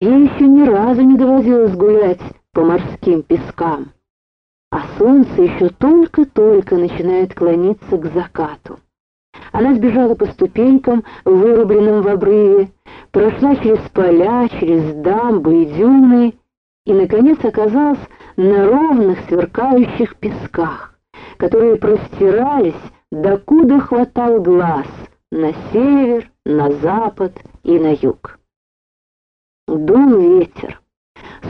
Ей еще ни разу не доводилось гулять по морским пескам. А солнце еще только-только начинает клониться к закату. Она сбежала по ступенькам, вырубленным в обрыве, прошла через поля, через дамбы и дюны и, наконец, оказалась на ровных сверкающих песках, которые простирались, докуда хватал глаз, на север, на запад и на юг. Дул ветер,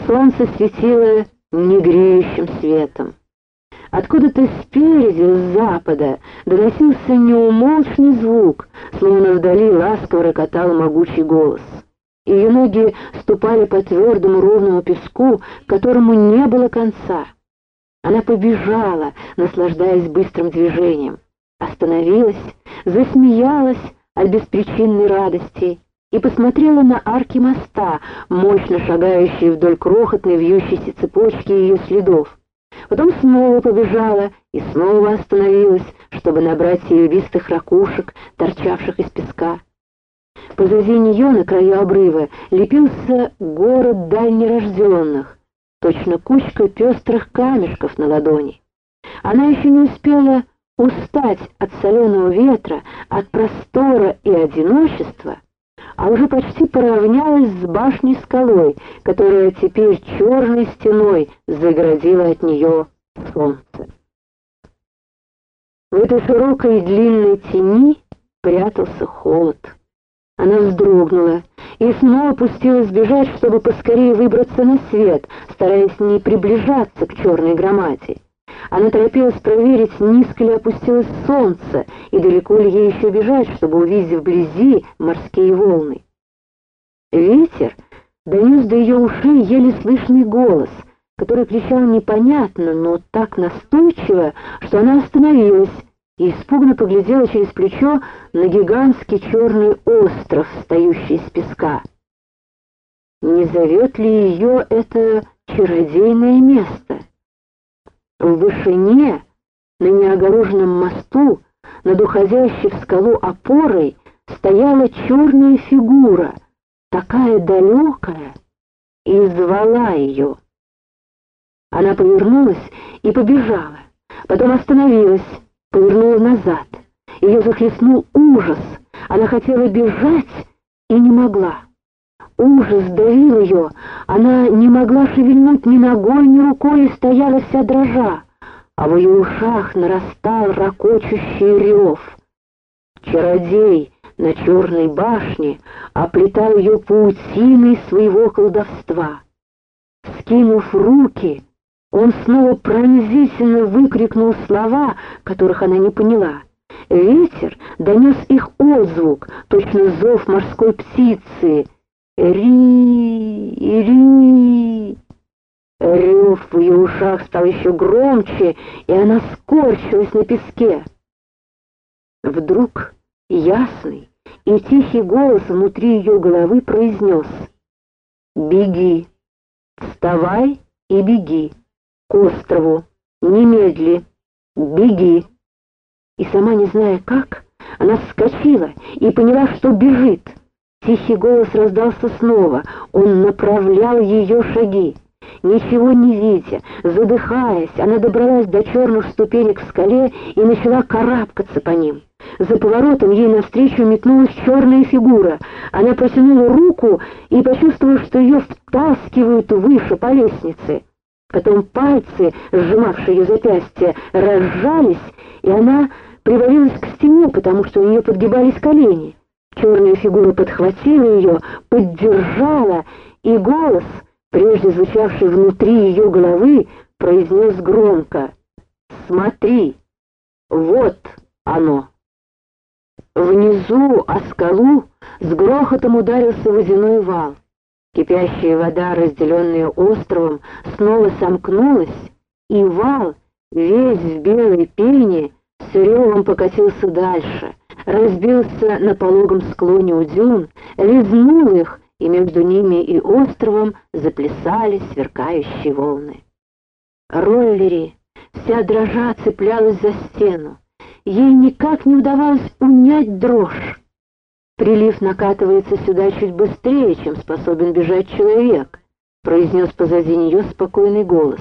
солнце светило негреющим светом. Откуда-то спереди, с запада, доносился неумолчный звук, словно вдали ласково рокотал могучий голос. Ее ноги ступали по твердому ровному песку, которому не было конца. Она побежала, наслаждаясь быстрым движением, остановилась, засмеялась от беспричинной радости и посмотрела на арки моста, мощно шагающие вдоль крохотной вьющейся цепочки ее следов. Потом снова побежала и снова остановилась, чтобы набрать серебристых ракушек, торчавших из песка. Позади нее на краю обрыва лепился город дальнерожденных, точно кучка пестрых камешков на ладони. Она еще не успела устать от соленого ветра, от простора и одиночества, а уже почти поравнялась с башней скалой, которая теперь черной стеной загородила от нее солнце. В этой широкой и длинной тени прятался холод. Она вздрогнула и снова пустилась бежать, чтобы поскорее выбраться на свет, стараясь не приближаться к черной громаде. Она торопилась проверить, низко ли опустилось солнце, и далеко ли ей еще бежать, чтобы увидеть вблизи морские волны. Ветер донес до ее ушей еле слышный голос, который кричал непонятно, но так настойчиво, что она остановилась и испуганно поглядела через плечо на гигантский черный остров, стоящий из песка. Не зовет ли ее это чародейное место? В вышине, на неогороженном мосту, над уходящей в скалу опорой, стояла черная фигура, такая далекая, и звала ее. Она повернулась и побежала, потом остановилась, повернула назад. Ее захлестнул ужас. Она хотела бежать и не могла. Ужас давил ее, она не могла шевельнуть ни ногой, ни рукой и стояла вся дрожа, а в ее ушах нарастал ракочущий рев. Чародей на черной башне оплетал ее паутиной своего колдовства. Скинув руки, он снова пронзительно выкрикнул слова, которых она не поняла. Ветер донес их отзвук, точно зов морской птицы — Ри, ри. Рев в ее ушах стал еще громче, и она скорчилась на песке. Вдруг ясный и тихий голос внутри ее головы произнес «Беги, вставай и беги к острову, немедли, беги». И сама не зная как, она вскочила и поняла, что бежит. Тихий голос раздался снова. Он направлял ее шаги. Ничего не видя, задыхаясь, она добралась до черных ступенек в скале и начала карабкаться по ним. За поворотом ей навстречу метнулась черная фигура. Она протянула руку и почувствовала, что ее втаскивают выше по лестнице. Потом пальцы, сжимавшие ее запястье, разжались, и она привалилась к стене, потому что у нее подгибались колени. Черная фигура подхватила ее, поддержала, и голос, прежде звучавший внутри ее головы, произнес громко «Смотри, вот оно!» Внизу о скалу с грохотом ударился водяной вал. Кипящая вода, разделенная островом, снова сомкнулась, и вал, весь в белой пене, с ревом покатился дальше — разбился на пологом склоне у дюн, лизнул их, и между ними и островом заплясали сверкающие волны. Роллери, вся дрожа, цеплялась за стену. Ей никак не удавалось унять дрожь. Прилив накатывается сюда чуть быстрее, чем способен бежать человек, произнес позади нее спокойный голос.